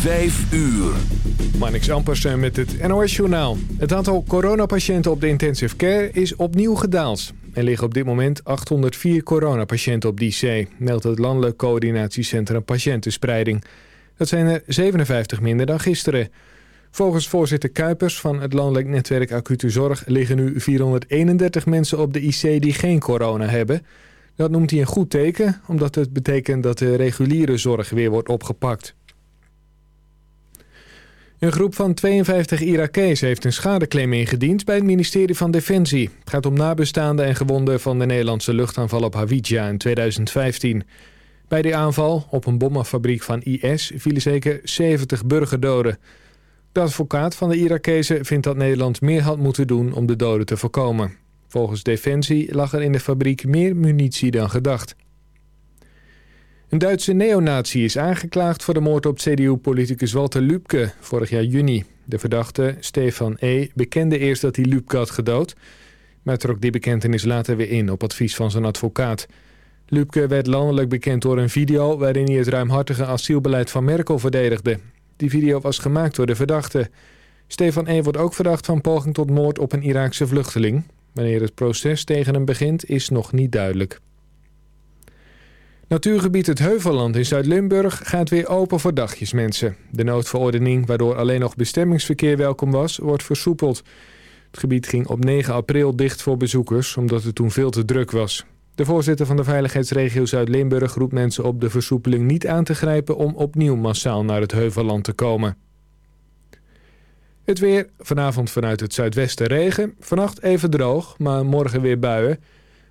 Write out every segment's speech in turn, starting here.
Vijf uur. Marnix Ampersen met het NOS-journaal. Het aantal coronapatiënten op de intensive care is opnieuw gedaald. Er liggen op dit moment 804 coronapatiënten op die C, meldt het Landelijk Coördinatiecentrum Patiëntenspreiding. Dat zijn er 57 minder dan gisteren. Volgens voorzitter Kuipers van het Landelijk Netwerk Acute Zorg... liggen nu 431 mensen op de IC die geen corona hebben. Dat noemt hij een goed teken, omdat het betekent dat de reguliere zorg weer wordt opgepakt. Een groep van 52 Irakees heeft een schadeclaim ingediend bij het ministerie van Defensie. Het gaat om nabestaanden en gewonden van de Nederlandse luchtaanval op Hawija in 2015. Bij die aanval op een bommenfabriek van IS vielen zeker 70 burgerdoden. De advocaat van de Irakezen vindt dat Nederland meer had moeten doen om de doden te voorkomen. Volgens Defensie lag er in de fabriek meer munitie dan gedacht. Een Duitse neonazi is aangeklaagd voor de moord op CDU-politicus Walter Lübke vorig jaar juni. De verdachte, Stefan E., bekende eerst dat hij Lübke had gedood... maar trok die bekentenis later weer in op advies van zijn advocaat. Lübke werd landelijk bekend door een video... waarin hij het ruimhartige asielbeleid van Merkel verdedigde. Die video was gemaakt door de verdachte. Stefan E. wordt ook verdacht van poging tot moord op een Iraakse vluchteling. Wanneer het proces tegen hem begint is nog niet duidelijk. Natuurgebied Het Heuvelland in Zuid-Limburg gaat weer open voor dagjesmensen. De noodverordening, waardoor alleen nog bestemmingsverkeer welkom was, wordt versoepeld. Het gebied ging op 9 april dicht voor bezoekers, omdat het toen veel te druk was. De voorzitter van de veiligheidsregio Zuid-Limburg roept mensen op de versoepeling niet aan te grijpen om opnieuw massaal naar het Heuvelland te komen. Het weer, vanavond vanuit het zuidwesten regen, vannacht even droog, maar morgen weer buien...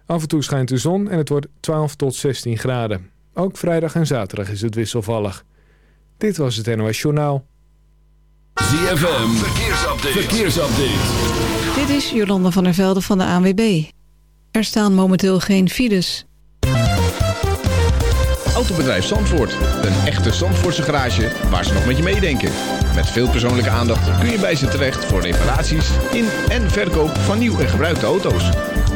Af en toe schijnt de zon en het wordt 12 tot 16 graden. Ook vrijdag en zaterdag is het wisselvallig. Dit was het NOS Journaal. ZFM, verkeersupdate. verkeersupdate. Dit is Jolanda van der Velde van de ANWB. Er staan momenteel geen files. Autobedrijf Zandvoort. Een echte Zandvoortse garage waar ze nog met je meedenken. Met veel persoonlijke aandacht kun je bij ze terecht voor reparaties in en verkoop van nieuw en gebruikte auto's.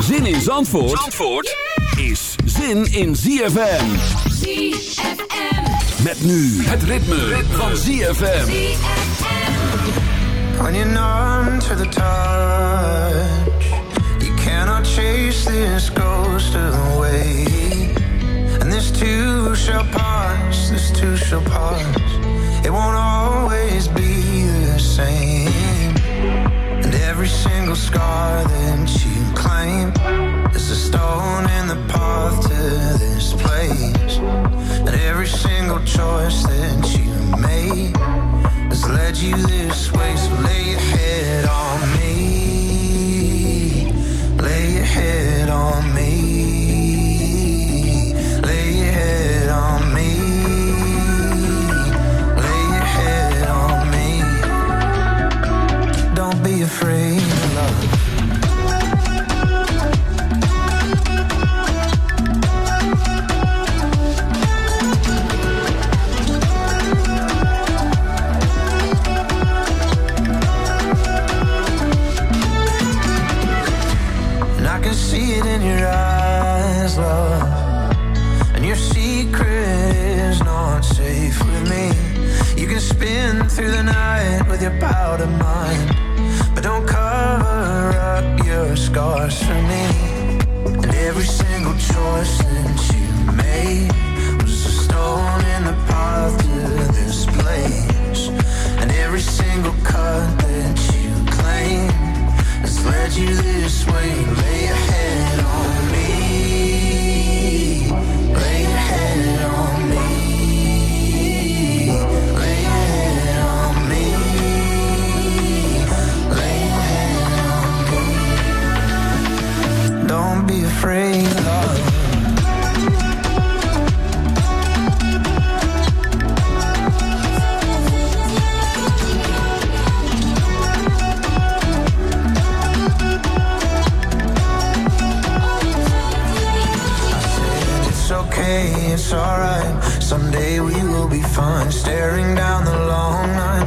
Zin in Zandvoort, Zandvoort is zin in ZFM. ZFM. Met nu het ritme, van ZFM. When you're numb to the touch, you cannot chase this ghost away. And this too shall pass, this too shall pass. It won't always be the same. every single scar that you claim is a stone in the path to this place. And every single choice that you made has led you this way. So lay your head on me, lay your head on me. And your secret is not safe with me. You can spin through the night with your powder mind. But don't cover up your scars for me. And every single choice that you made Was a stone in the path to this place. And every single cut that you claim Has led you this way. Lay your head on me. Afraid, okay, it's alright. Someday we will be fine. Staring down the long line,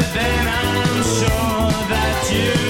but then I'm sure that you.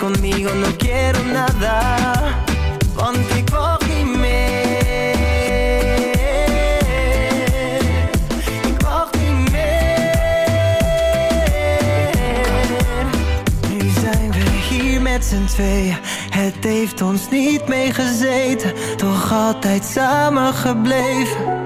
conmigo no quiero nada. Ponte cógeme. Met z'n tweeën, het heeft ons niet meegezeten, toch altijd samen gebleven.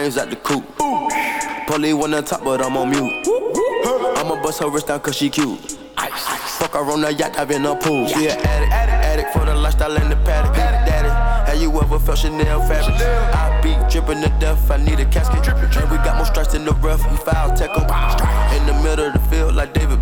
Shit. Blow the coop. Polly one on top, but I'm on mute. I'ma bust her wrist down cause she cute. Fuck her on the yacht, I've been a pool. She an addict, addict for the lifestyle and the paddock. Daddy, have you ever felt Chanel fabric? I be dripping to death, I need a casket. And we got more strikes in the rough, we foul tech 'em. In the middle of the field, like David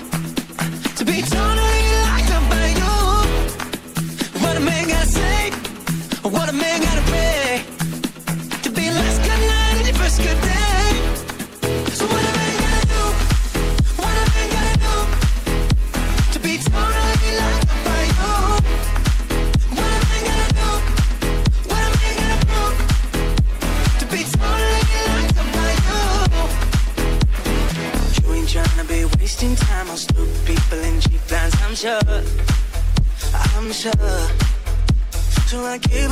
What a man gotta pay to be last good night and your first good day. So what a man gotta do? What a man gotta do to be totally loved by you? What a man gotta do? What a man gotta prove to be totally loved by you? You ain't trying be wasting time on stupid people and cheap plans. I'm sure. I'm sure. So I give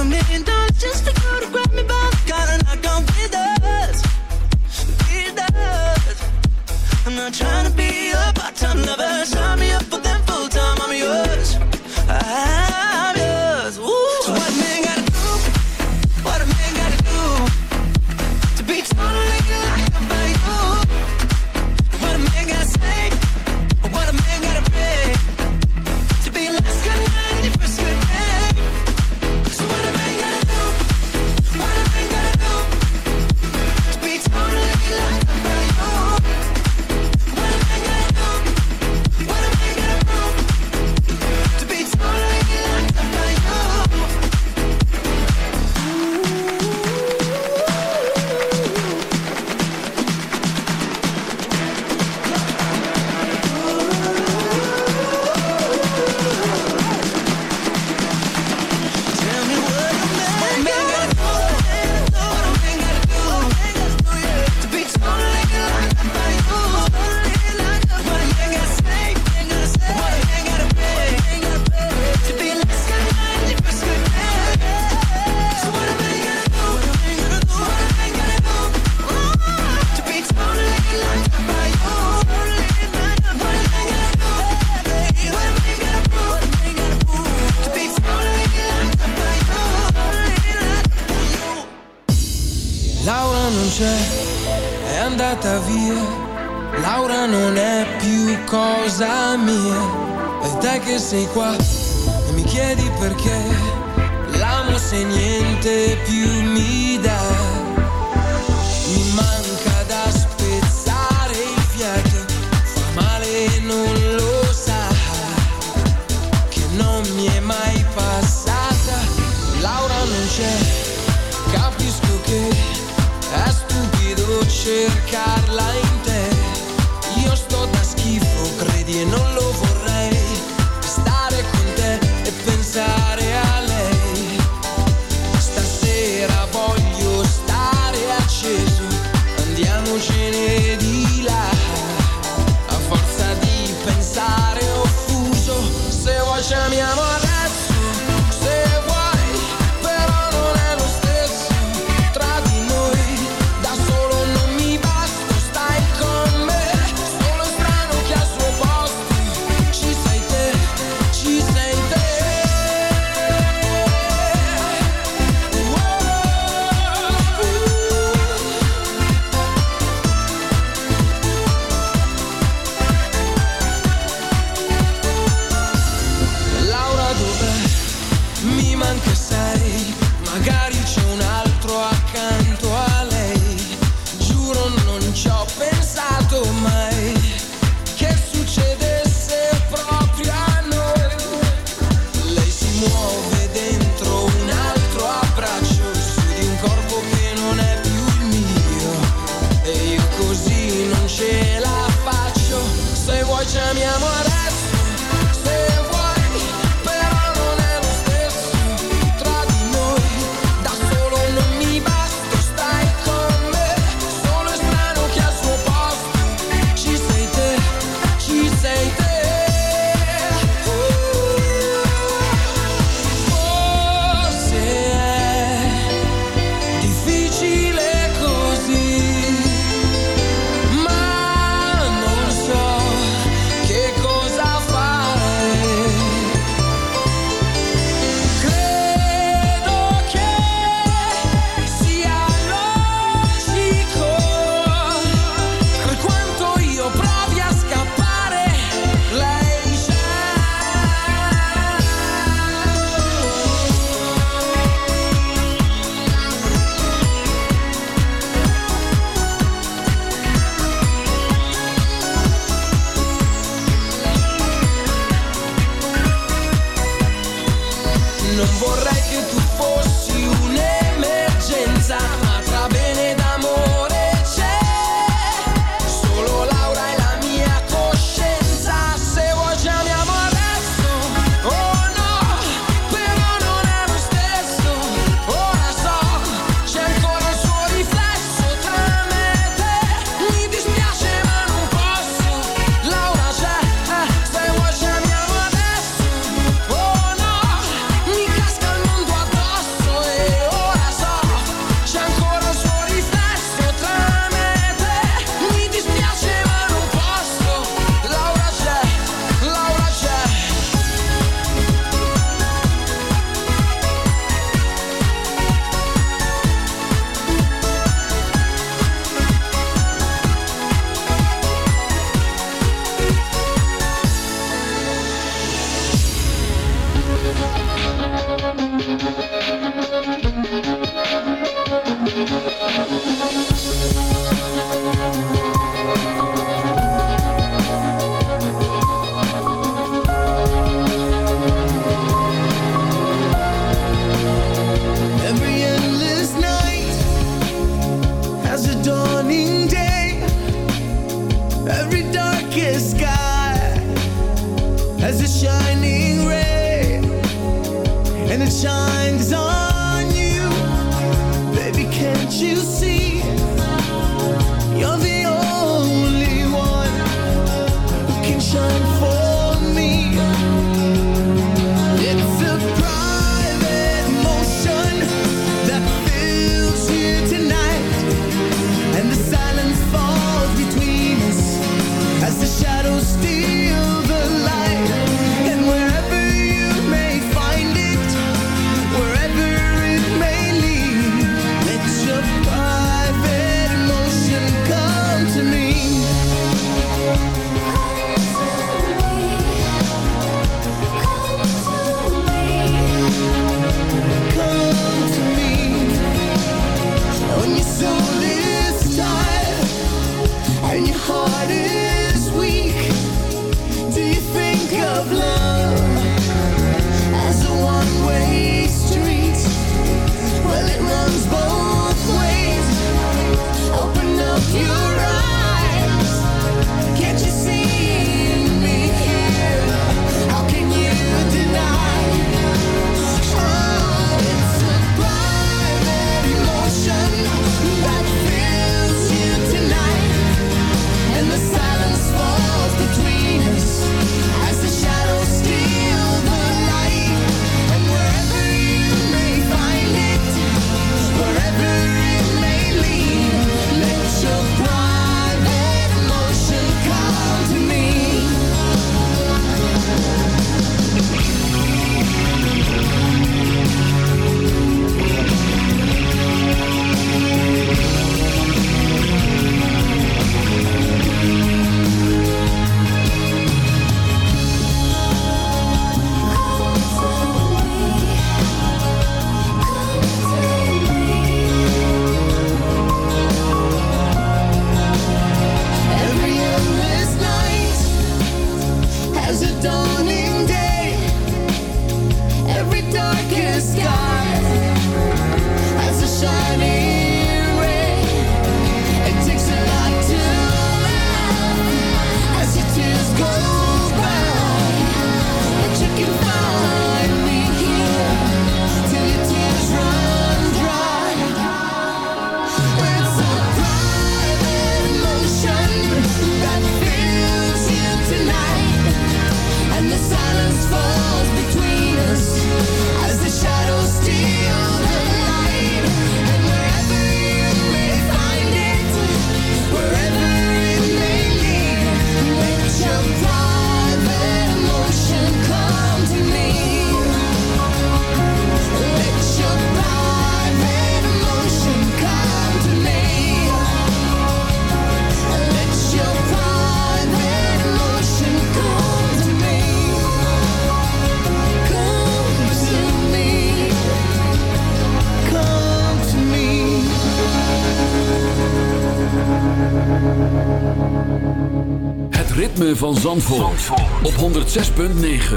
van Zandvoort, op 106.9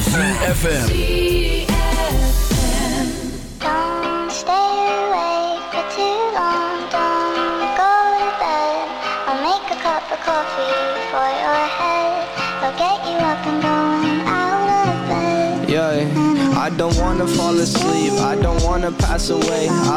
ZFM Don't stay awake for too long. Don't go to bed. I'll make a cup of coffee for your head. I'll get you up and going out of bed. Yeah, I don't wanna fall asleep, I don't wanna pass away.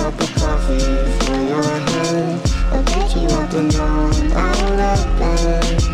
cup of coffee for your head. I'll get you up and down, out of bed.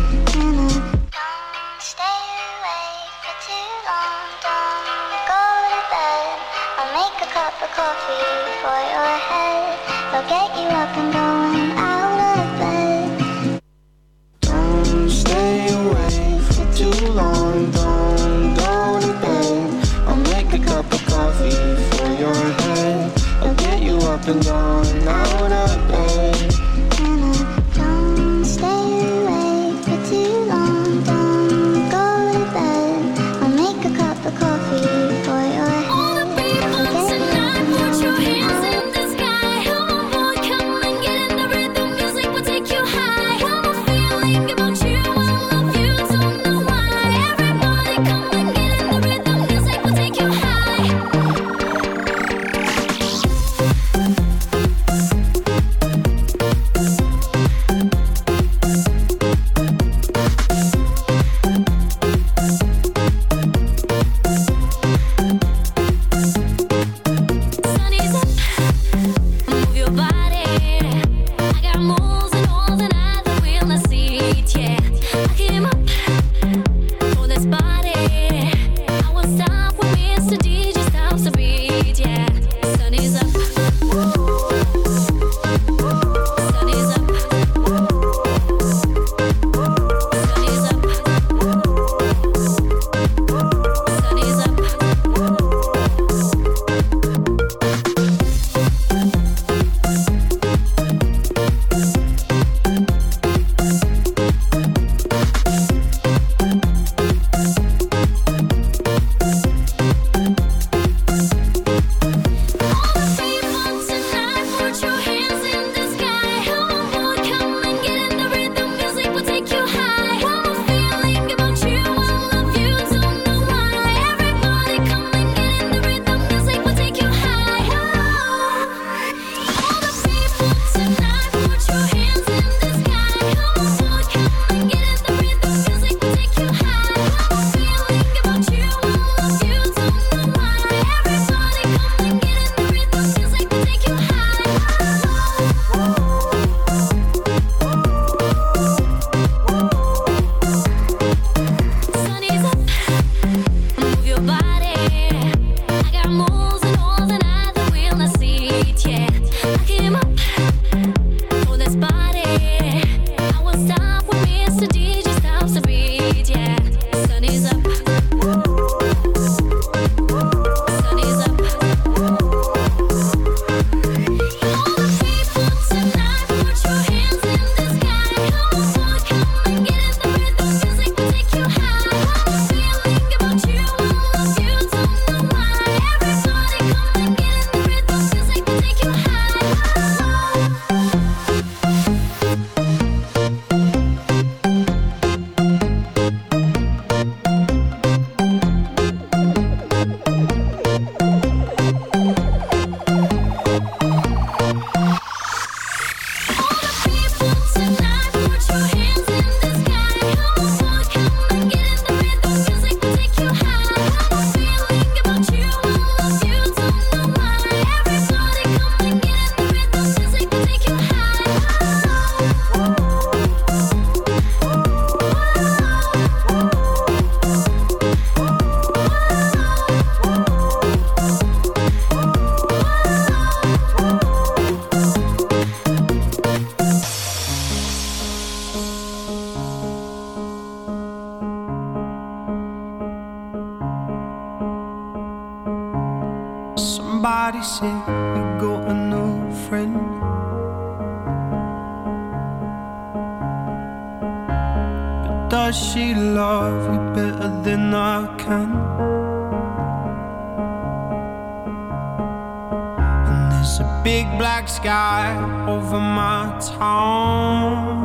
of my town.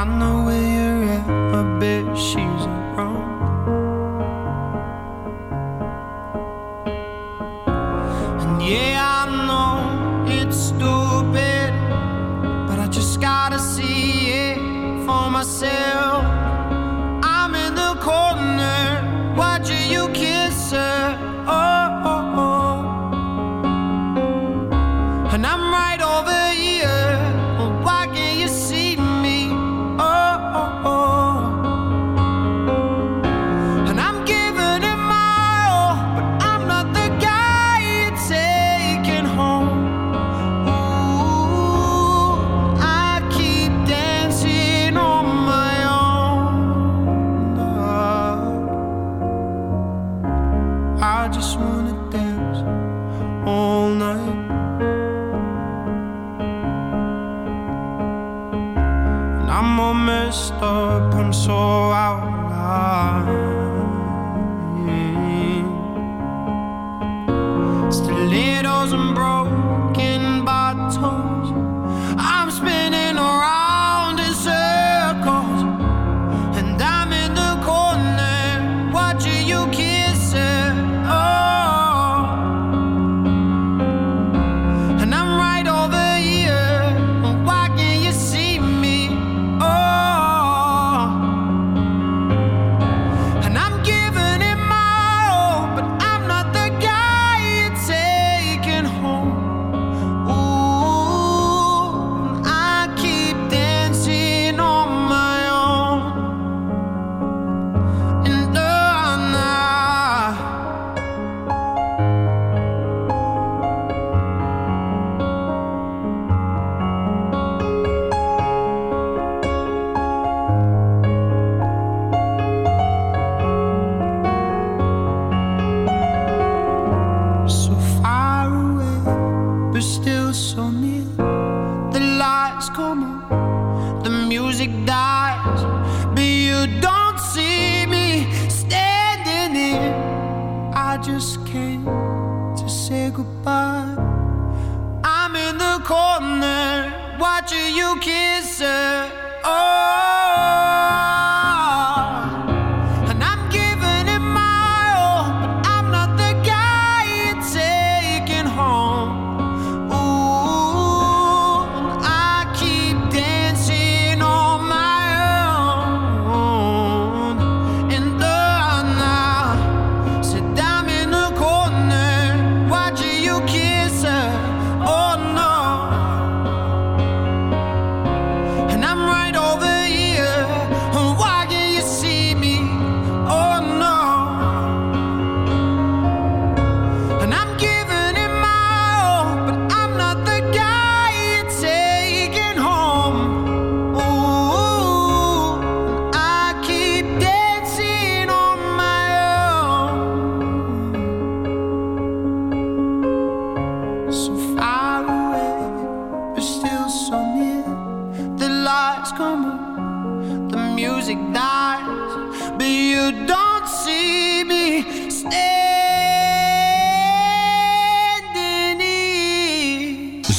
I know where you're at, I bet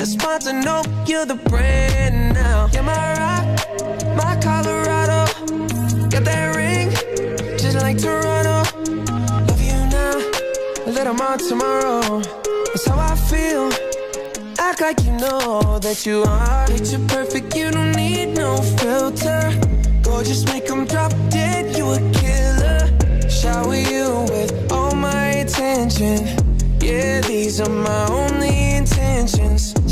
Need a sponsor, no, you're the brand now. You're my rock, my Colorado. Got that ring, just like Toronto. Love you now, a little more tomorrow. That's how I feel. Act like you know that you are. Picture perfect, you don't need no filter. Gorgeous, make them drop dead, you a killer. Shower you with all my attention. Yeah, these are my only intentions.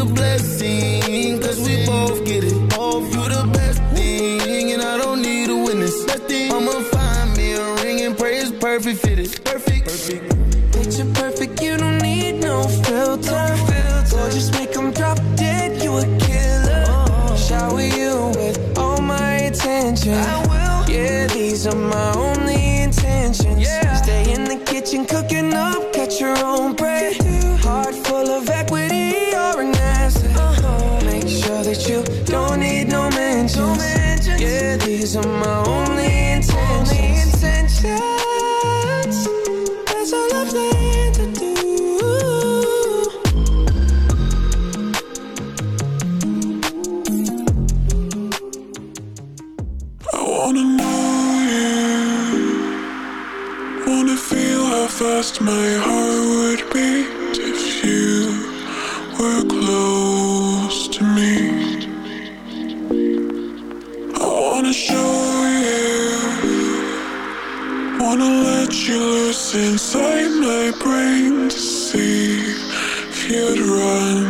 A blessing, Wanna feel how fast my heart would beat if you were close to me. I wanna show you. Wanna let you loose inside my brain to see if you'd run